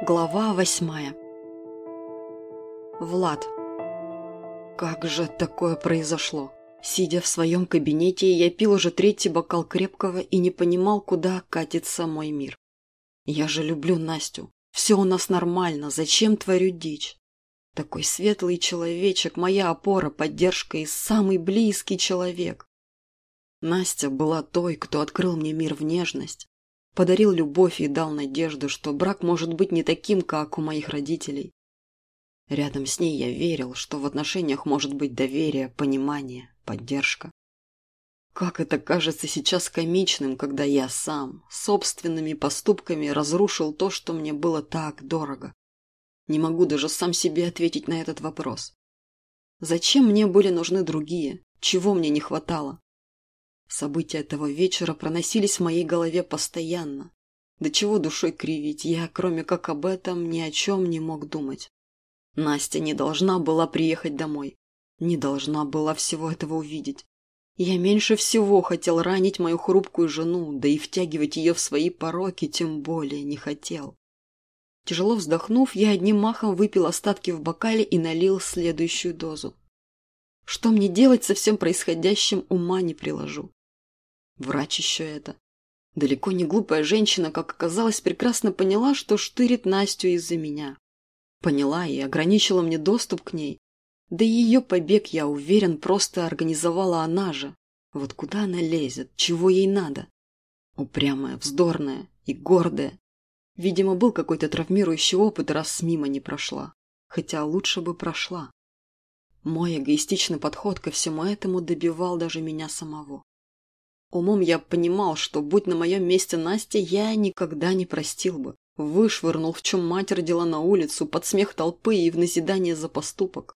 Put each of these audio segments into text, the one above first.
Глава восьмая Влад Как же такое произошло? Сидя в своем кабинете, я пил уже третий бокал крепкого и не понимал, куда катится мой мир. Я же люблю Настю. Все у нас нормально, зачем творю дичь? Такой светлый человечек, моя опора, поддержка и самый близкий человек. Настя была той, кто открыл мне мир в нежность, подарил любовь и дал надежду, что брак может быть не таким, как у моих родителей. Рядом с ней я верил, что в отношениях может быть доверие, понимание, поддержка. Как это кажется сейчас комичным, когда я сам, собственными поступками разрушил то, что мне было так дорого. Не могу даже сам себе ответить на этот вопрос. Зачем мне были нужны другие? Чего мне не хватало? События этого вечера проносились в моей голове постоянно. До чего душой кривить, я, кроме как об этом, ни о чем не мог думать. Настя не должна была приехать домой. Не должна была всего этого увидеть. Я меньше всего хотел ранить мою хрупкую жену, да и втягивать ее в свои пороки тем более не хотел. Тяжело вздохнув, я одним махом выпил остатки в бокале и налил следующую дозу. Что мне делать со всем происходящим, ума не приложу. Врач еще это. Далеко не глупая женщина, как оказалось, прекрасно поняла, что штырит Настю из-за меня. Поняла и ограничила мне доступ к ней. Да и ее побег, я уверен, просто организовала она же. Вот куда она лезет, чего ей надо? Упрямая, вздорная и гордая. Видимо, был какой-то травмирующий опыт, раз мимо не прошла. Хотя лучше бы прошла. Мой эгоистичный подход ко всему этому добивал даже меня самого. Умом я понимал, что, будь на моем месте Настя, я никогда не простил бы. Вышвырнул, в чем мать родила на улицу, под смех толпы и в назидание за поступок.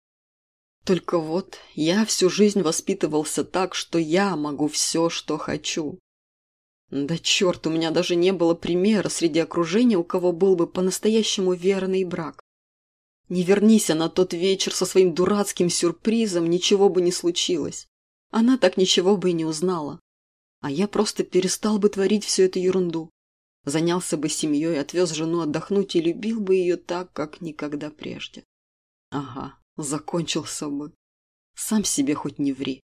Только вот я всю жизнь воспитывался так, что я могу все, что хочу. Да черт, у меня даже не было примера среди окружения, у кого был бы по-настоящему верный брак. Не вернись на тот вечер со своим дурацким сюрпризом, ничего бы не случилось. Она так ничего бы и не узнала. А я просто перестал бы творить всю эту ерунду. Занялся бы семьей, отвез жену отдохнуть и любил бы ее так, как никогда прежде. Ага, закончился бы. Сам себе хоть не ври.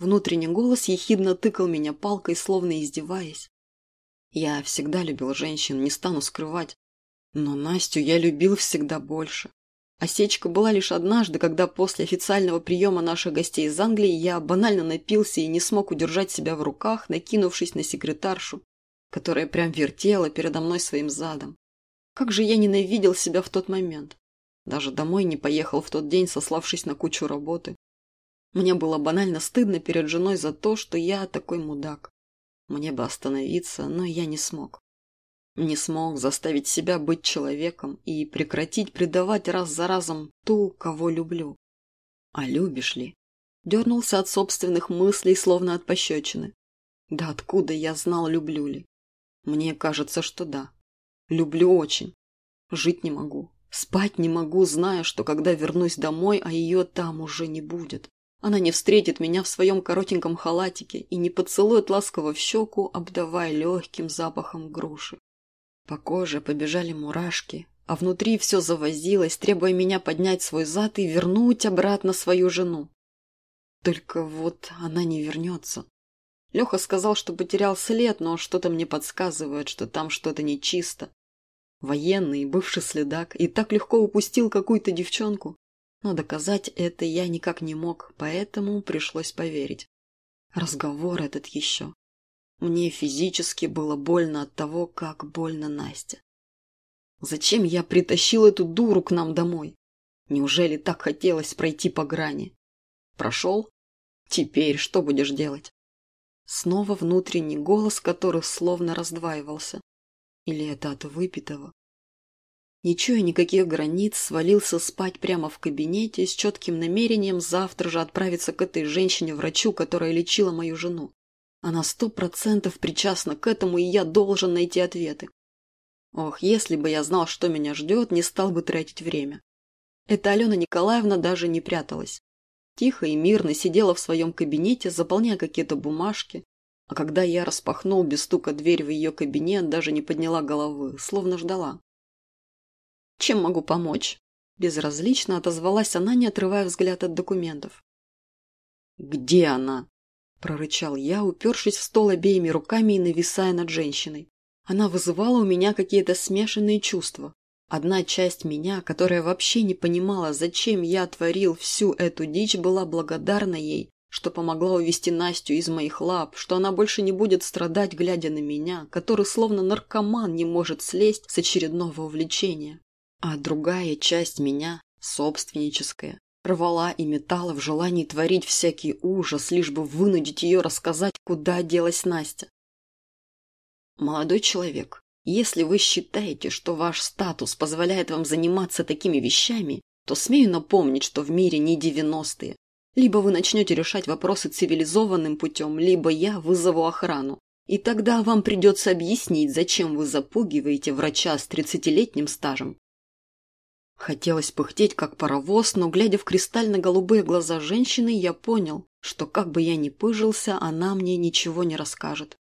Внутренний голос ехидно тыкал меня палкой, словно издеваясь. Я всегда любил женщин, не стану скрывать. Но Настю я любил всегда больше. Осечка была лишь однажды, когда после официального приема наших гостей из Англии я банально напился и не смог удержать себя в руках, накинувшись на секретаршу, которая прям вертела передо мной своим задом. Как же я ненавидел себя в тот момент. Даже домой не поехал в тот день, сославшись на кучу работы. Мне было банально стыдно перед женой за то, что я такой мудак. Мне бы остановиться, но я не смог. Не смог заставить себя быть человеком и прекратить предавать раз за разом ту, кого люблю. А любишь ли? Дернулся от собственных мыслей, словно от пощечины. Да откуда я знал, люблю ли? Мне кажется, что да. Люблю очень. Жить не могу. Спать не могу, зная, что когда вернусь домой, а ее там уже не будет. Она не встретит меня в своем коротеньком халатике и не поцелует ласково в щеку, обдавая легким запахом груши. По коже побежали мурашки, а внутри все завозилось, требуя меня поднять свой зад и вернуть обратно свою жену. Только вот она не вернется. Леха сказал, что потерял след, но что-то мне подсказывает, что там что-то нечисто. Военный, бывший следак, и так легко упустил какую-то девчонку. Но доказать это я никак не мог, поэтому пришлось поверить. Разговор этот еще. Мне физически было больно от того, как больно Настя. Зачем я притащил эту дуру к нам домой? Неужели так хотелось пройти по грани? Прошел? Теперь что будешь делать? Снова внутренний голос, который словно раздваивался. Или это от выпитого? Ничего, никаких границ, свалился спать прямо в кабинете с четким намерением завтра же отправиться к этой женщине-врачу, которая лечила мою жену. Она сто процентов причастна к этому, и я должен найти ответы. Ох, если бы я знал, что меня ждет, не стал бы тратить время. Эта Алена Николаевна даже не пряталась. Тихо и мирно сидела в своем кабинете, заполняя какие-то бумажки, а когда я распахнул без стука дверь в ее кабинет, даже не подняла головы, словно ждала. Чем могу помочь?» Безразлично отозвалась она, не отрывая взгляд от документов. «Где она?» – прорычал я, упершись в стол обеими руками и нависая над женщиной. Она вызывала у меня какие-то смешанные чувства. Одна часть меня, которая вообще не понимала, зачем я творил всю эту дичь, была благодарна ей, что помогла увести Настю из моих лап, что она больше не будет страдать, глядя на меня, который словно наркоман не может слезть с очередного увлечения. А другая часть меня, собственническая, рвала и метала в желании творить всякий ужас, лишь бы вынудить ее рассказать, куда делась Настя. Молодой человек, если вы считаете, что ваш статус позволяет вам заниматься такими вещами, то смею напомнить, что в мире не девяностые. Либо вы начнете решать вопросы цивилизованным путем, либо я вызову охрану. И тогда вам придется объяснить, зачем вы запугиваете врача с тридцатилетним стажем. Хотелось пыхтеть, как паровоз, но, глядя в кристально-голубые глаза женщины, я понял, что как бы я ни пыжился, она мне ничего не расскажет.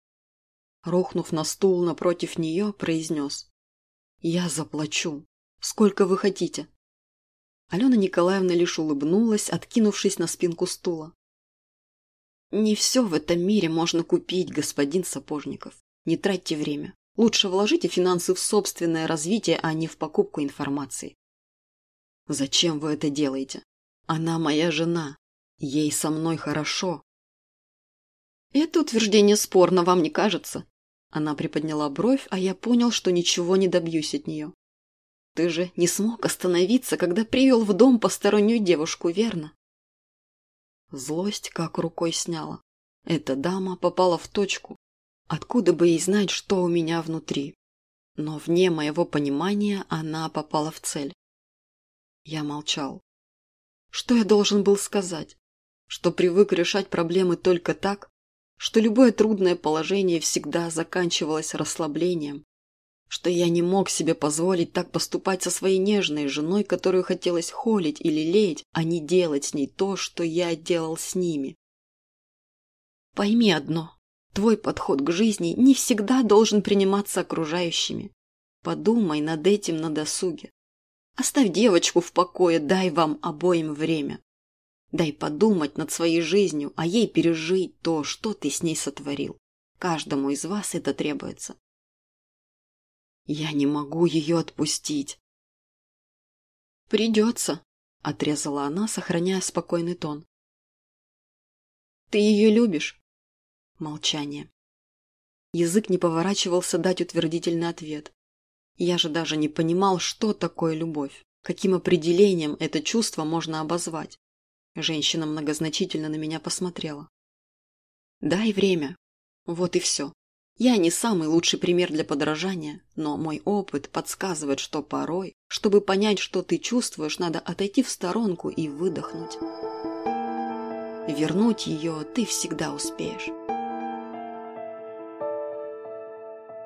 Рухнув на стул напротив нее, произнес. «Я заплачу. Сколько вы хотите?» Алена Николаевна лишь улыбнулась, откинувшись на спинку стула. «Не все в этом мире можно купить, господин Сапожников. Не тратьте время. Лучше вложите финансы в собственное развитие, а не в покупку информации. Зачем вы это делаете? Она моя жена. Ей со мной хорошо. Это утверждение спорно, вам не кажется? Она приподняла бровь, а я понял, что ничего не добьюсь от нее. Ты же не смог остановиться, когда привел в дом постороннюю девушку, верно? Злость как рукой сняла. Эта дама попала в точку. Откуда бы ей знать, что у меня внутри? Но вне моего понимания она попала в цель. Я молчал. Что я должен был сказать? Что привык решать проблемы только так? Что любое трудное положение всегда заканчивалось расслаблением? Что я не мог себе позволить так поступать со своей нежной женой, которую хотелось холить или лелеять, а не делать с ней то, что я делал с ними? Пойми одно. Твой подход к жизни не всегда должен приниматься окружающими. Подумай над этим на досуге. Оставь девочку в покое, дай вам обоим время. Дай подумать над своей жизнью, а ей пережить то, что ты с ней сотворил. Каждому из вас это требуется. Я не могу ее отпустить. Придется, отрезала она, сохраняя спокойный тон. Ты ее любишь? Молчание. Язык не поворачивался дать утвердительный ответ. Я же даже не понимал, что такое любовь, каким определением это чувство можно обозвать. Женщина многозначительно на меня посмотрела. Дай время. Вот и все. Я не самый лучший пример для подражания, но мой опыт подсказывает, что порой, чтобы понять, что ты чувствуешь, надо отойти в сторонку и выдохнуть. Вернуть ее ты всегда успеешь.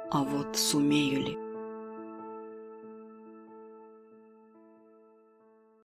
А вот сумею ли?